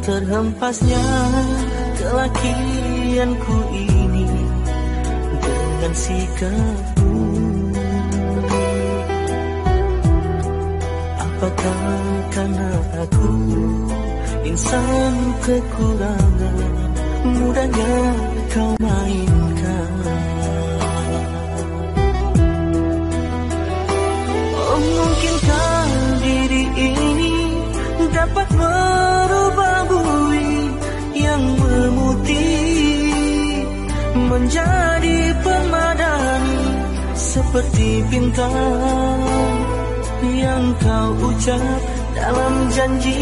terhempasnya kelakianku ini dengan sikapmu Apakah karena aku insan kekurangan mudahnya kau mainkan menjadi pemadani seperti bintang yang kau ucap dalam janji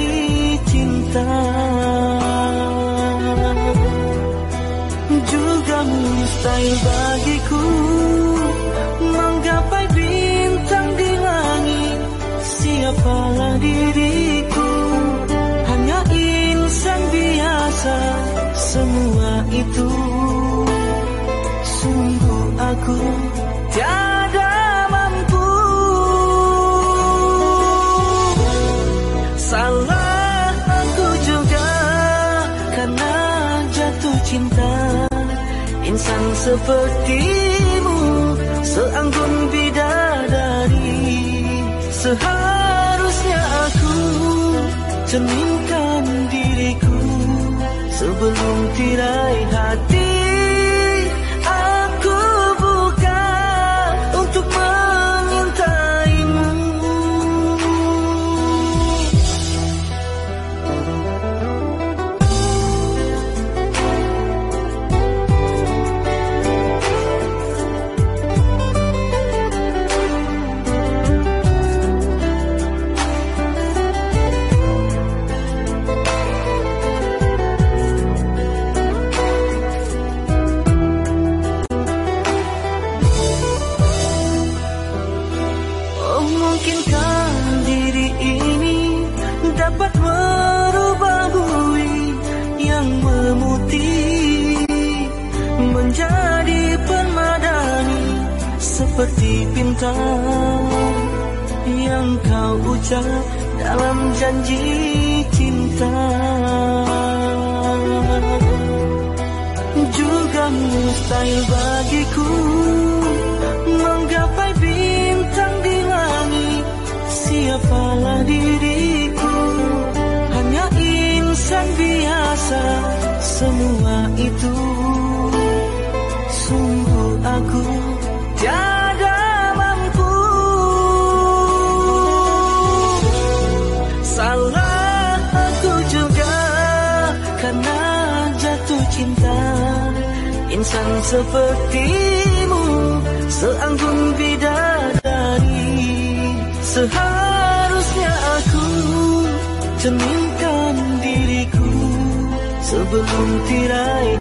cinta. Juga mustahil bagiku menggapai bintang di langit. Siapalah diriku? Hanya insan biasa semua itu aku tiada mampu. Salah aku juga karena jatuh cinta. Insan sepertimu seanggun bidadari. Seharusnya aku cerminkan diriku Sebelum tirai hati bintang yang kau ucap dalam janji cinta. Juga mustahil bagiku menggapai bintang di langit. Siapalah diriku? Hanya insan biasa semua insan sepertimu Seanggun bidadari. Seharusnya aku cerminkan diriku Sebelum tirai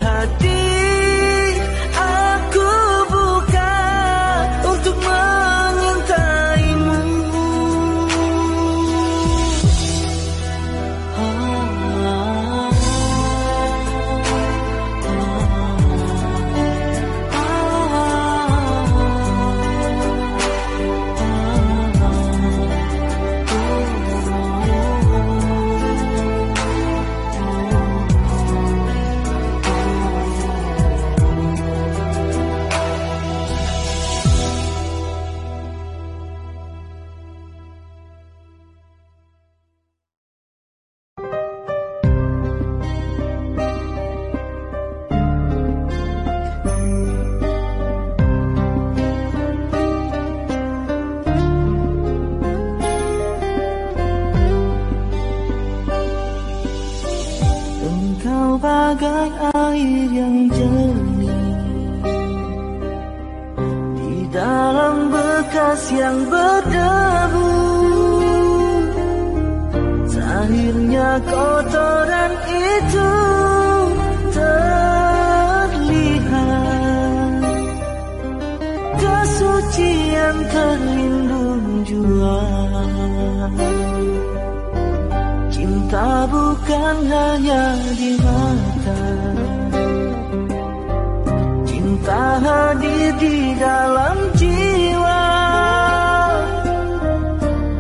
di dalam jiwa.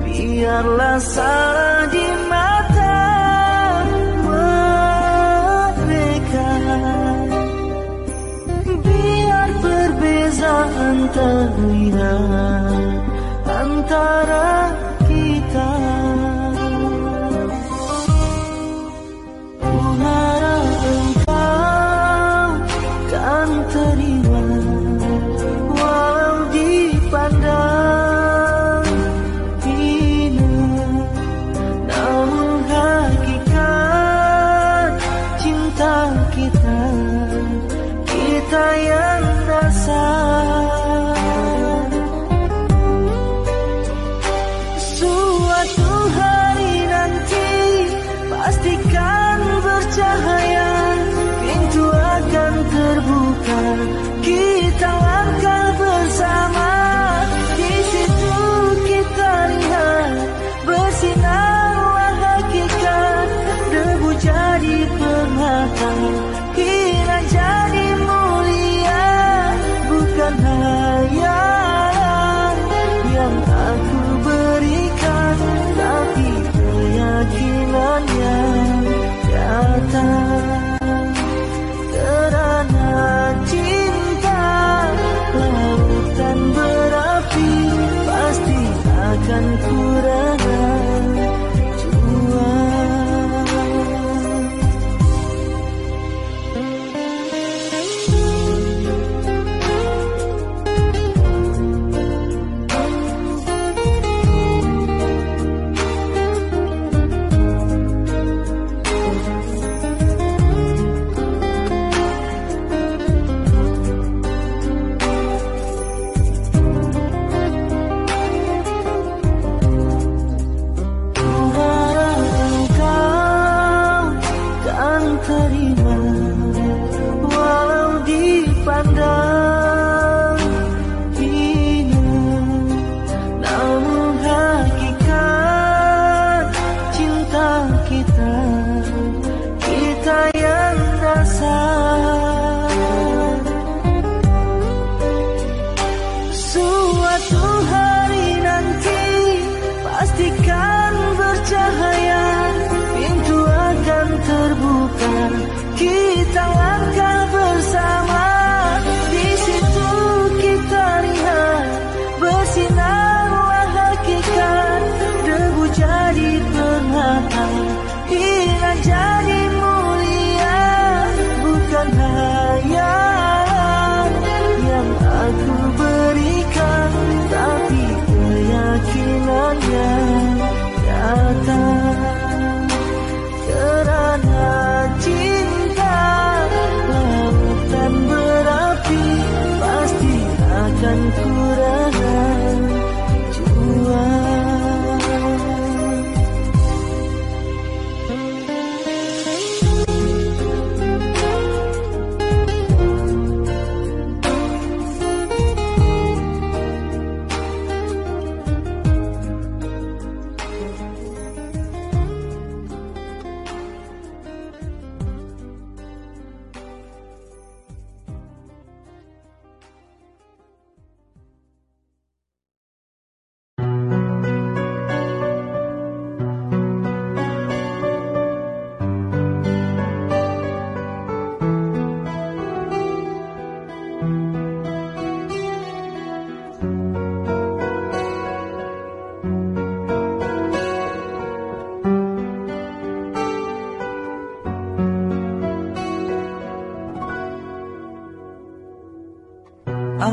Biarlah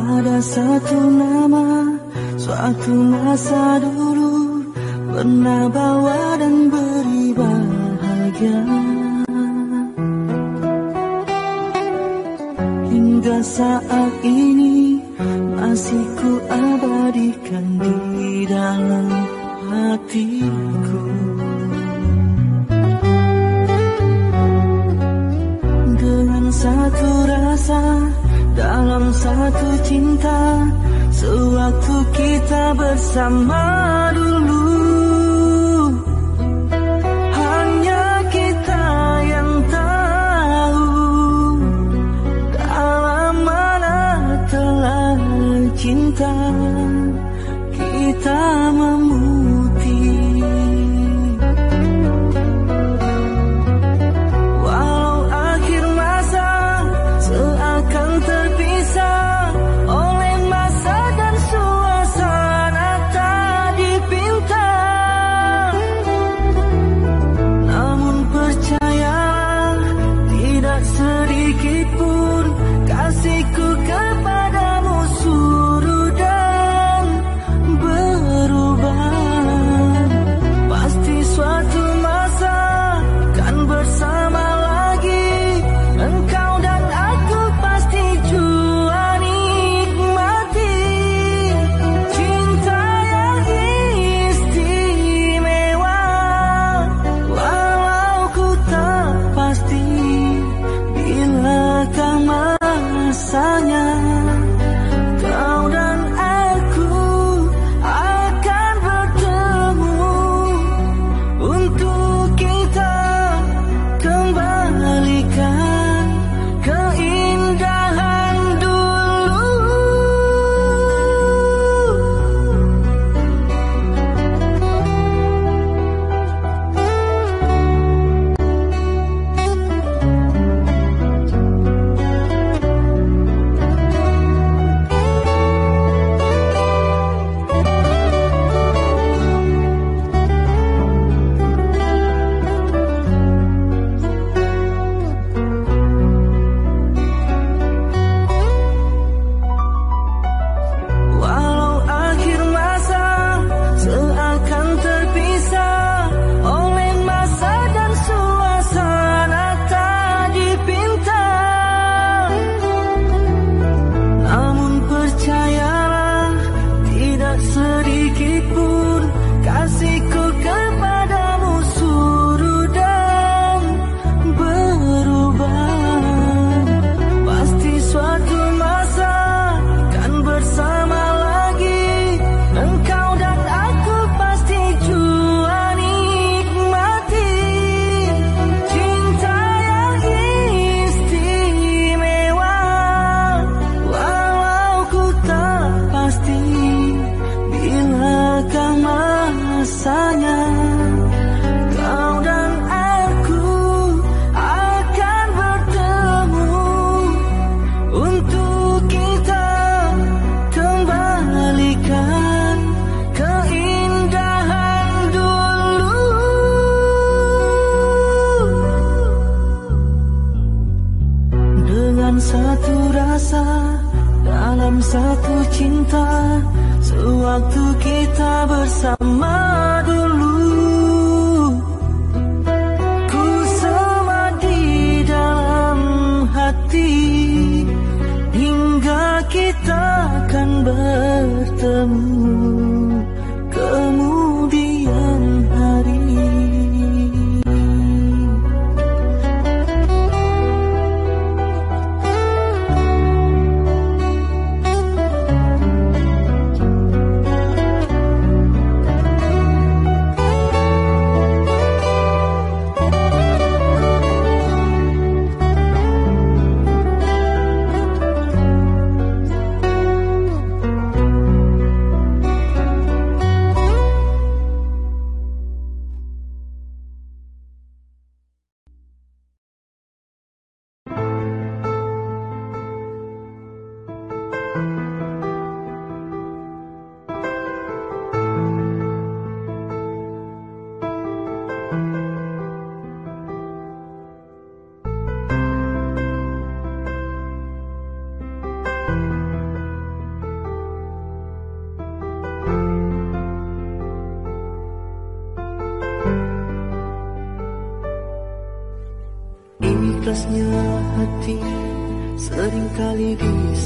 Ada satu nama Suatu masa dulu Pernah bawa dan beri bahagia. Hingga saat ini Kasihku abadikan di dalam hatiku satu cinta Sewaktu kita bersama dulu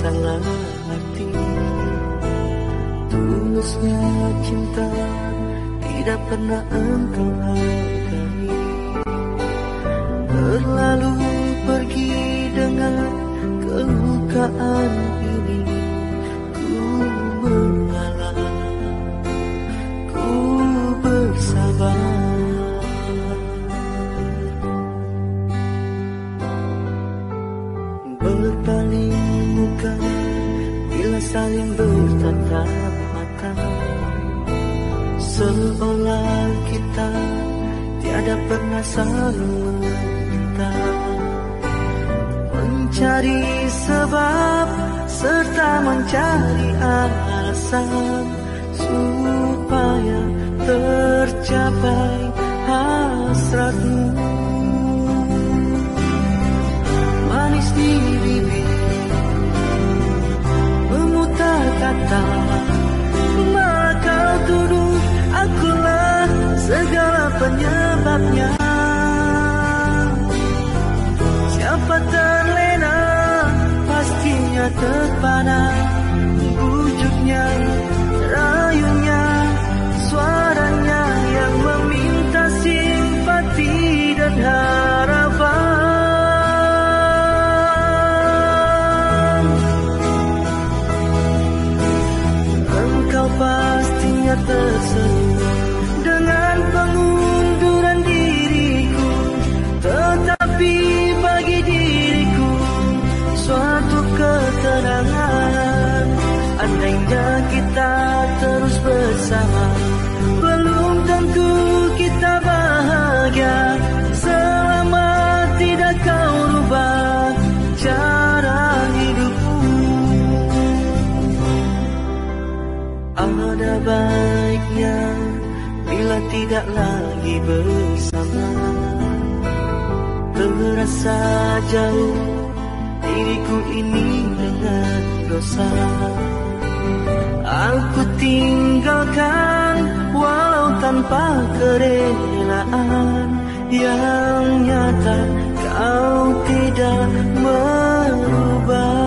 hati. Disalah arti Tulusnya cinta tidak pernah engkau hargai. Berlalu pergi dengan kelukaan ini. Ku mengalah, ku bersabar bila saling bertatap mata. Seolah kita tiada pernah saling meminta. Mencari sebab serta mencari alasan Supaya tercapai hasratmu Memutar kata Maka tuduh akulah segala penyebabnya. Siapa terlena pastinya terpana baiknya bila tidak lagi bersama. Terasa jauh diriku ini dengan dosa. Aku tinggalkan walau tanpa kerelaan Yang nyata kau tidak merubah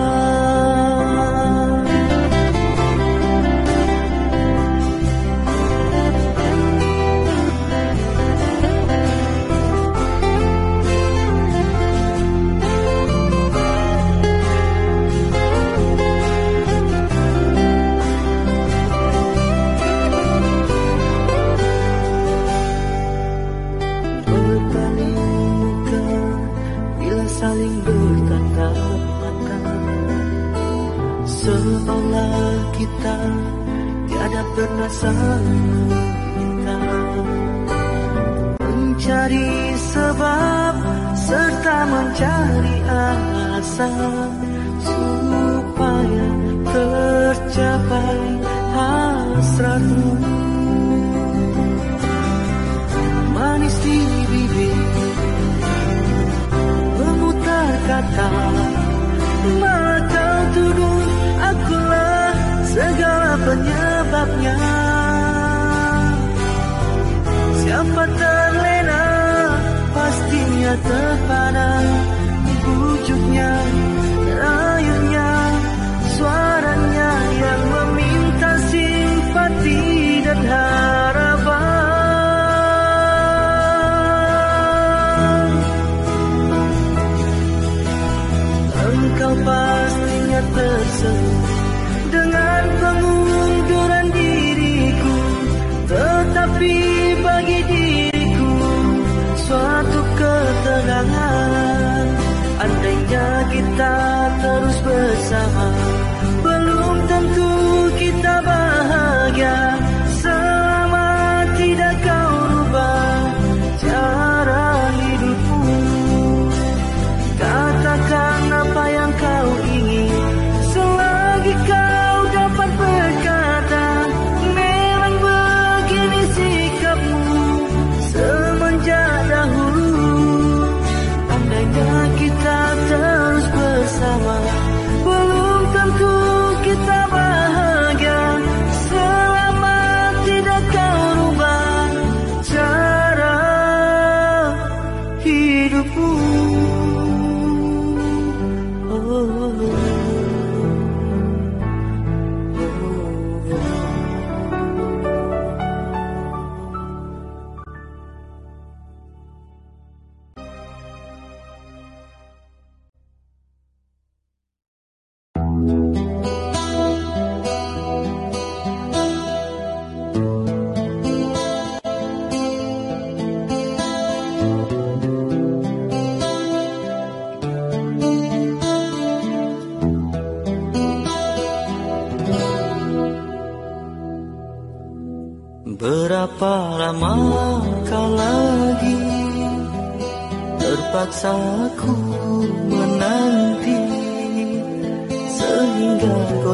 saling meminta Mencari sebab serta mencari alasan Supaya tercapai hasratmu. Manis di bibir memutar kata siapa terlena pastinya terpana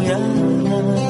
人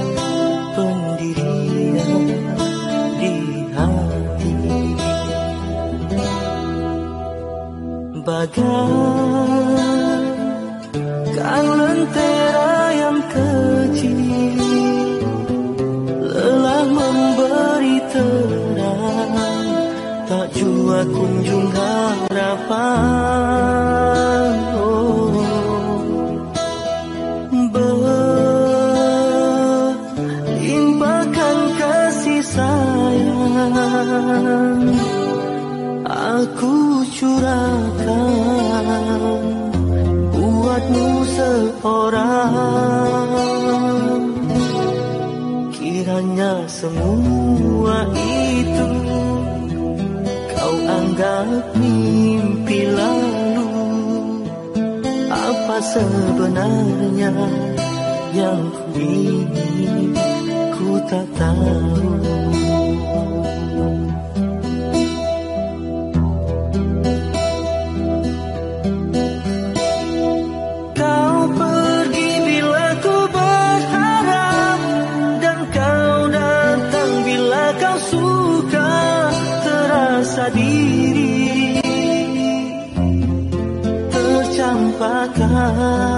sebenarnya yang ku ingin. Ku tak tahu 的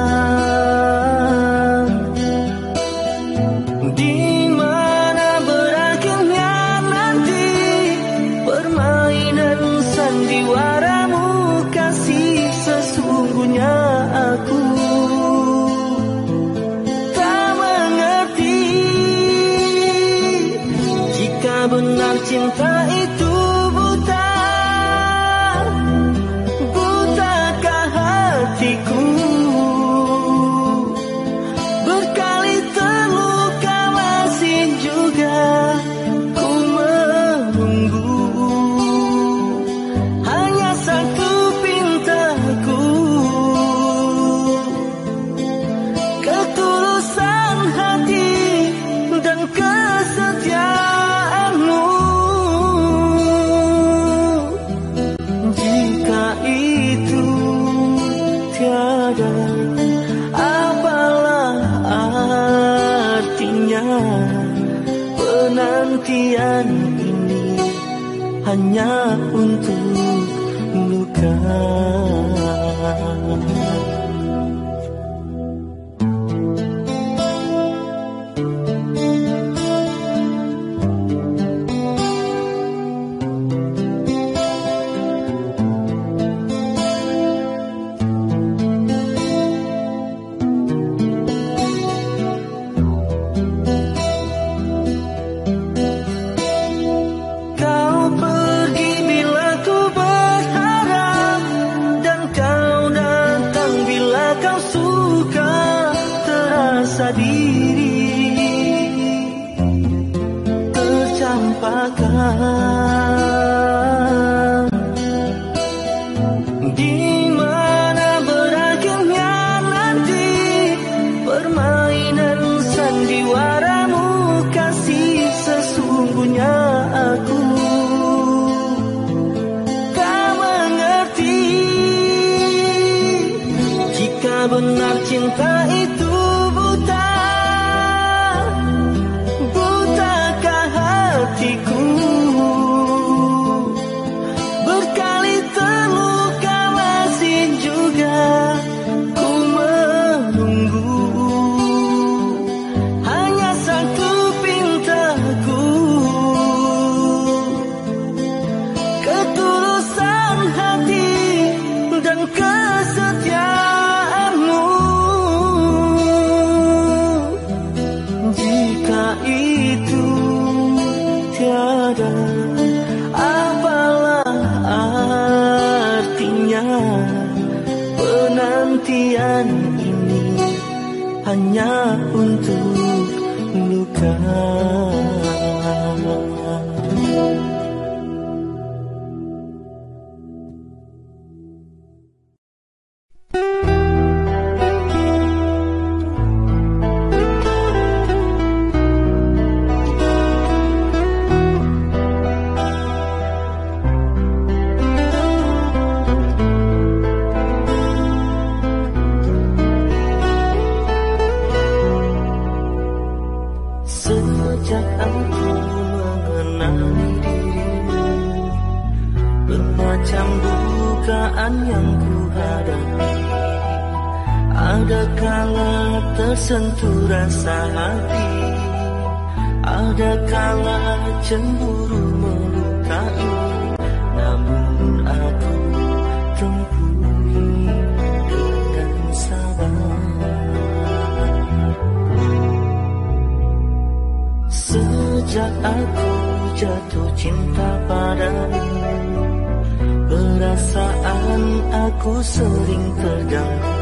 sering terganggu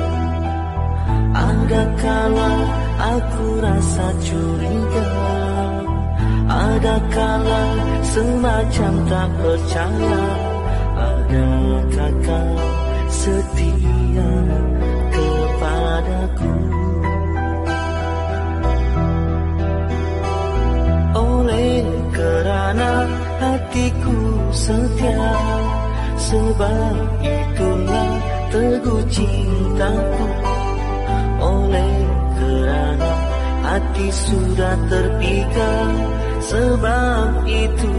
Ada kala aku rasa curiga? Ada kala semacam tak percaya? Adakah kau setia kepadaku? Oleh kerana hatiku setia Sebab itulah teguh cintaku Oleh kerana hati sudah terpikat Sebab itu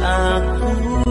aku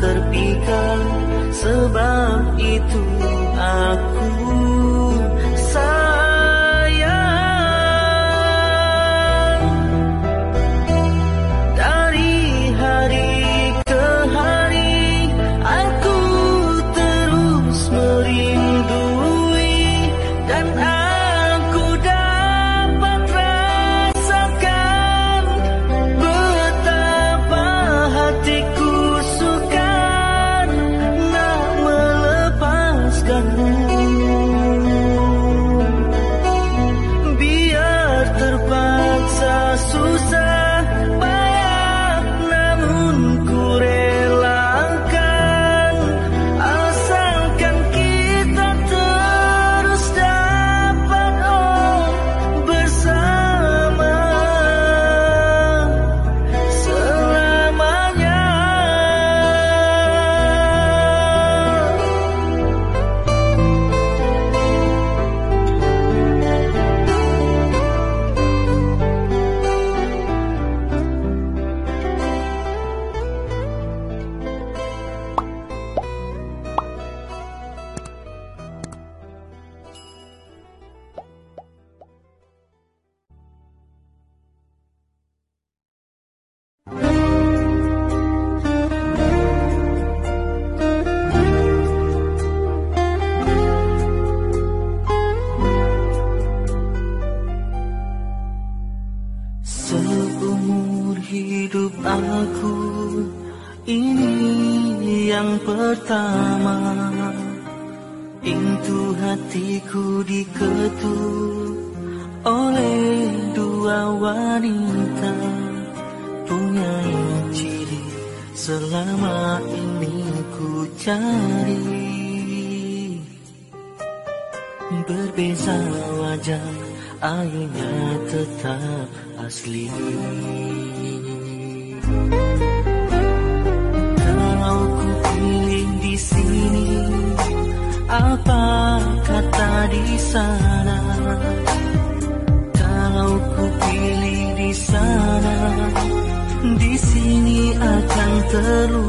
terpikat Sebab itu aku pertama Pintu hatiku diketuk oleh dua wanita Punya ciri selama ini ku cari. Berbeza wajah, airnya tetap asli. sana. Kalau ku pilih di sana Di sini akan terus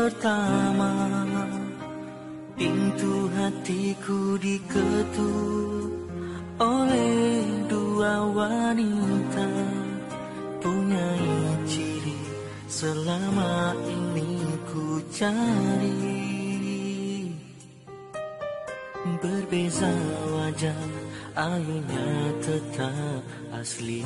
pertama Pintu hatiku diketuk oleh dua wanita punya ciri selama ini ku cari. Berbeza wajah ayunya tetap asli.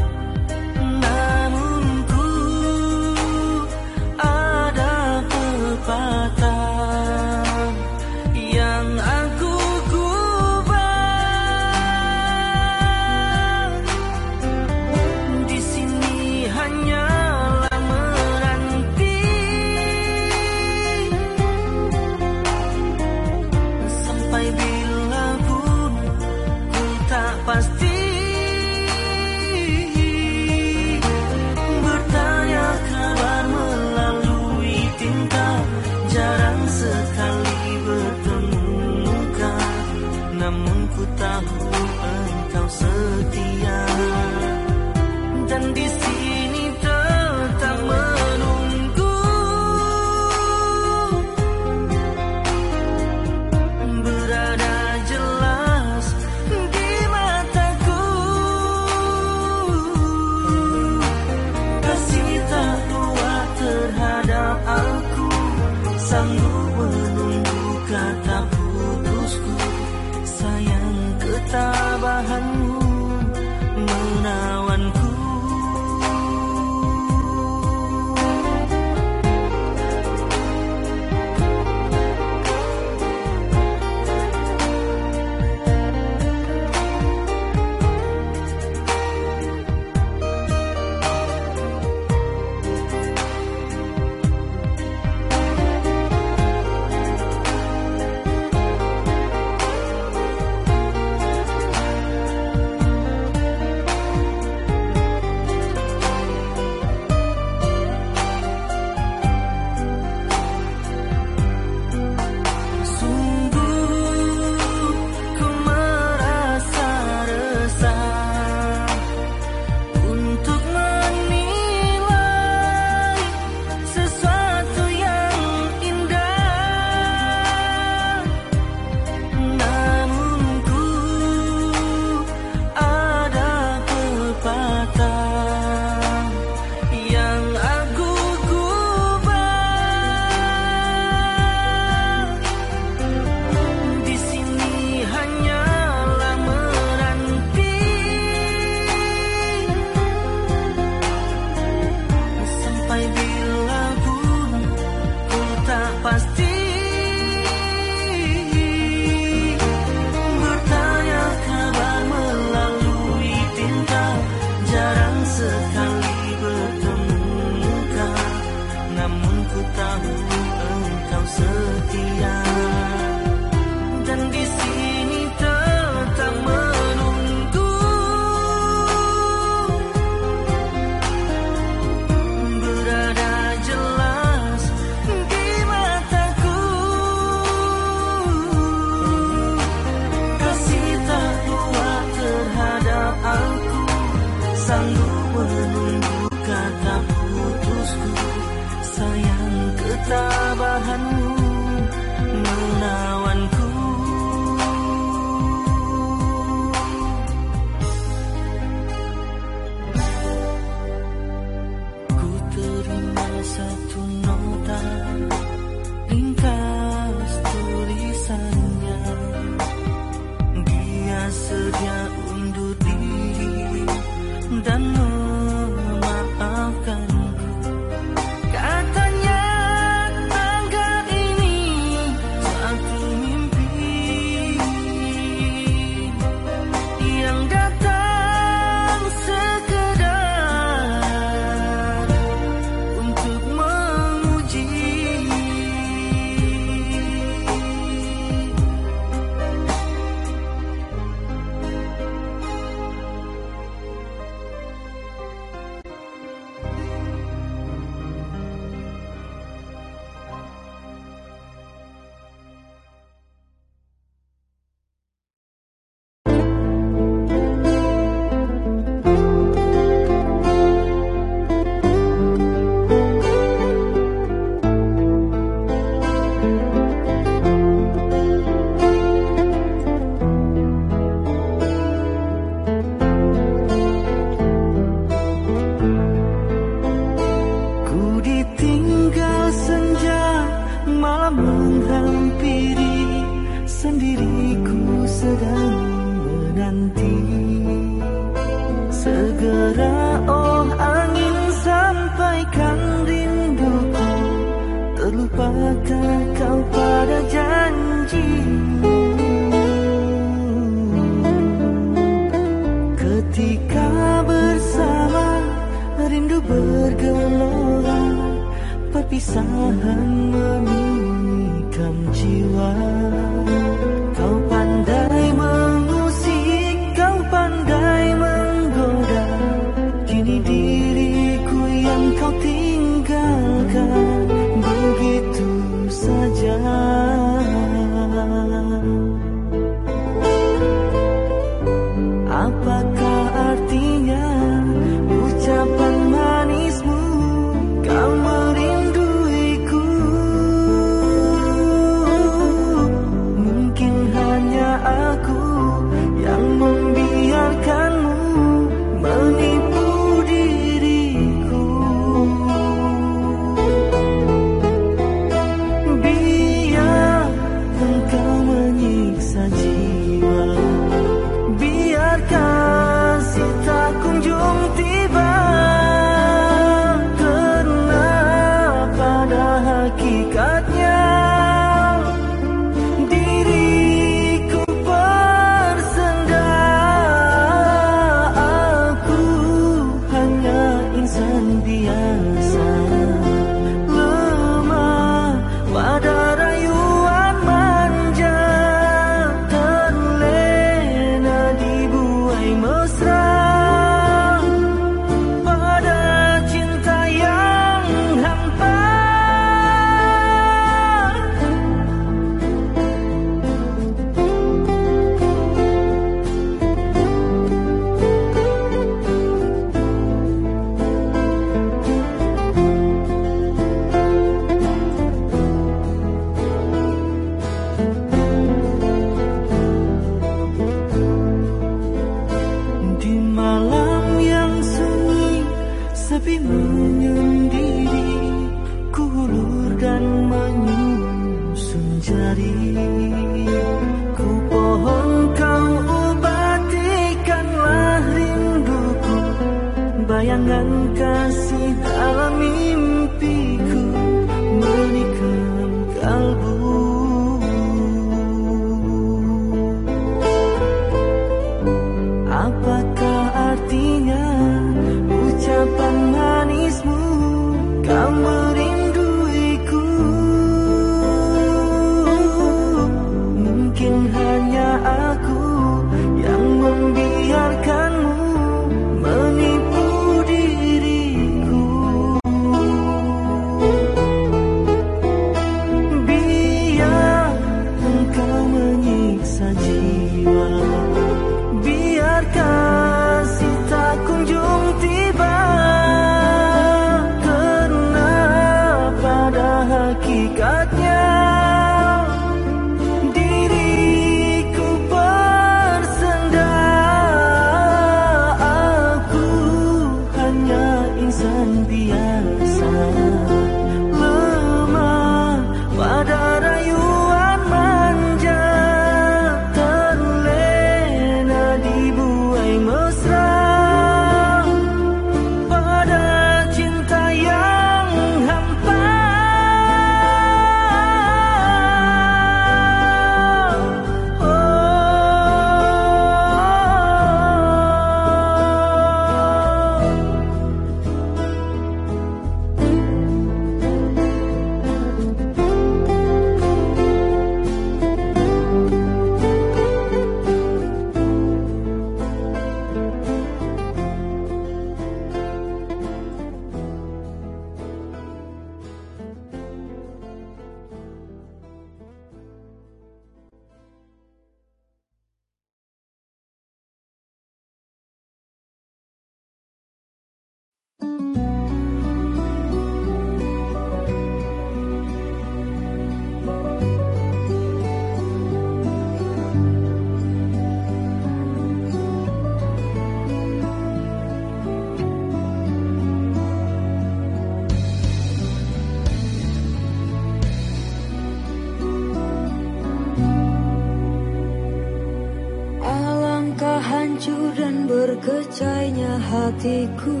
hatiku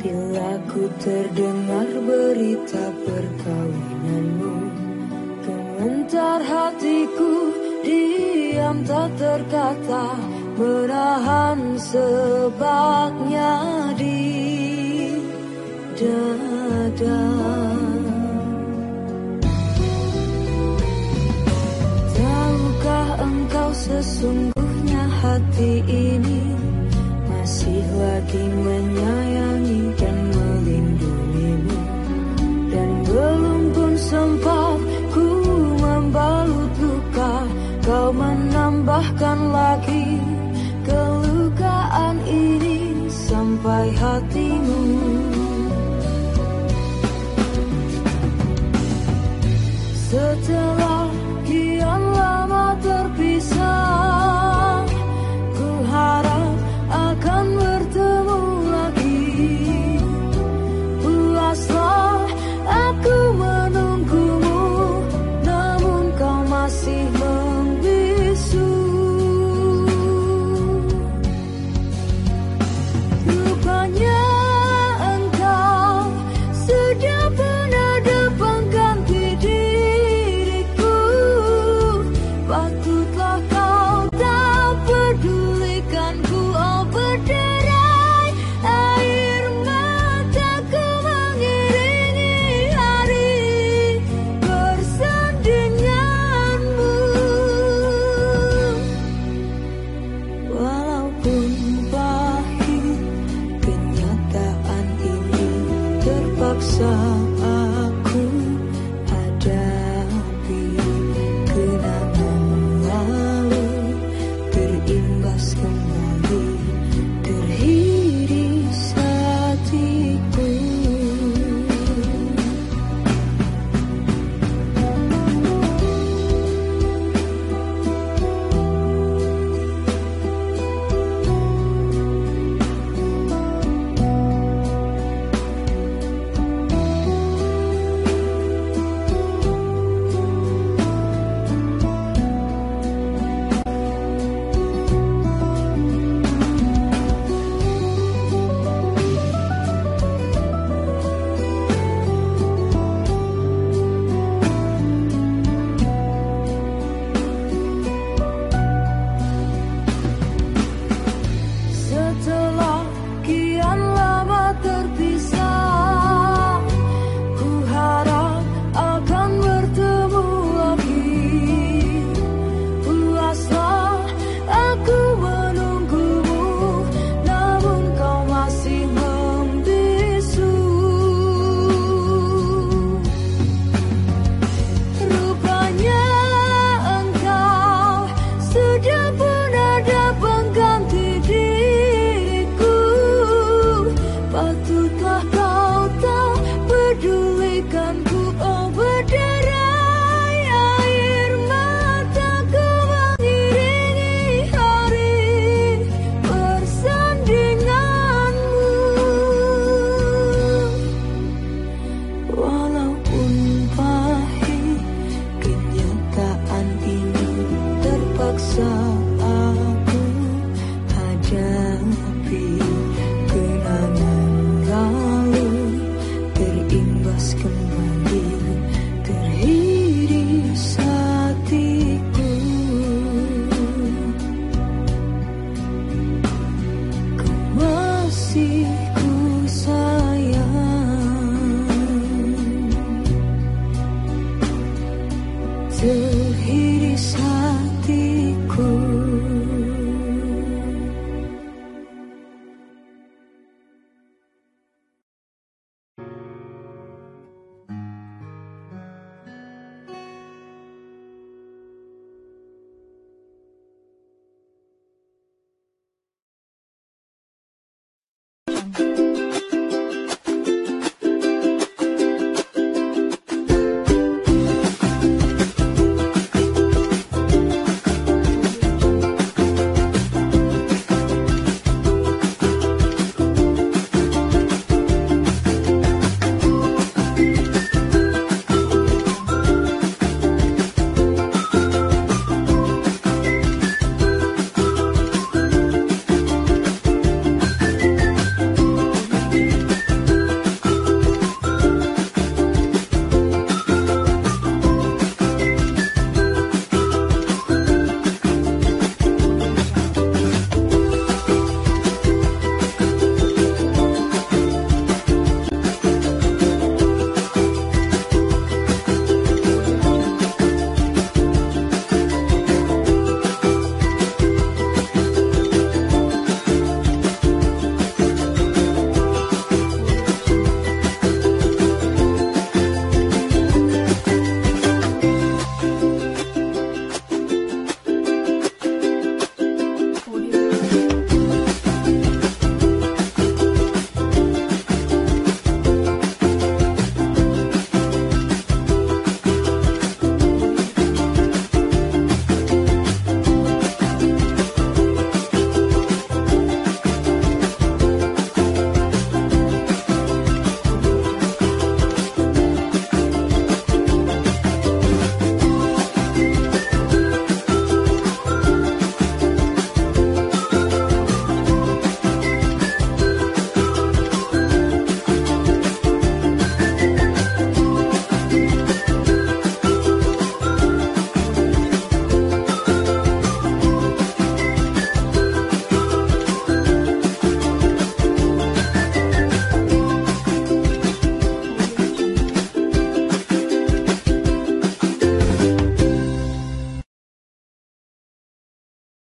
Bila ku terdengar berita perkawinanmu. Gementar hatiku diam tak terkata Menahan sebabnya di dada. Tahukah engkau sesungguhnya hati ini lagi menyayangi dan melindungimu. Dan belum pun sempat ku membalut luka Kau menambahkan lagi kelukaan ini sampai hatimu. Setelah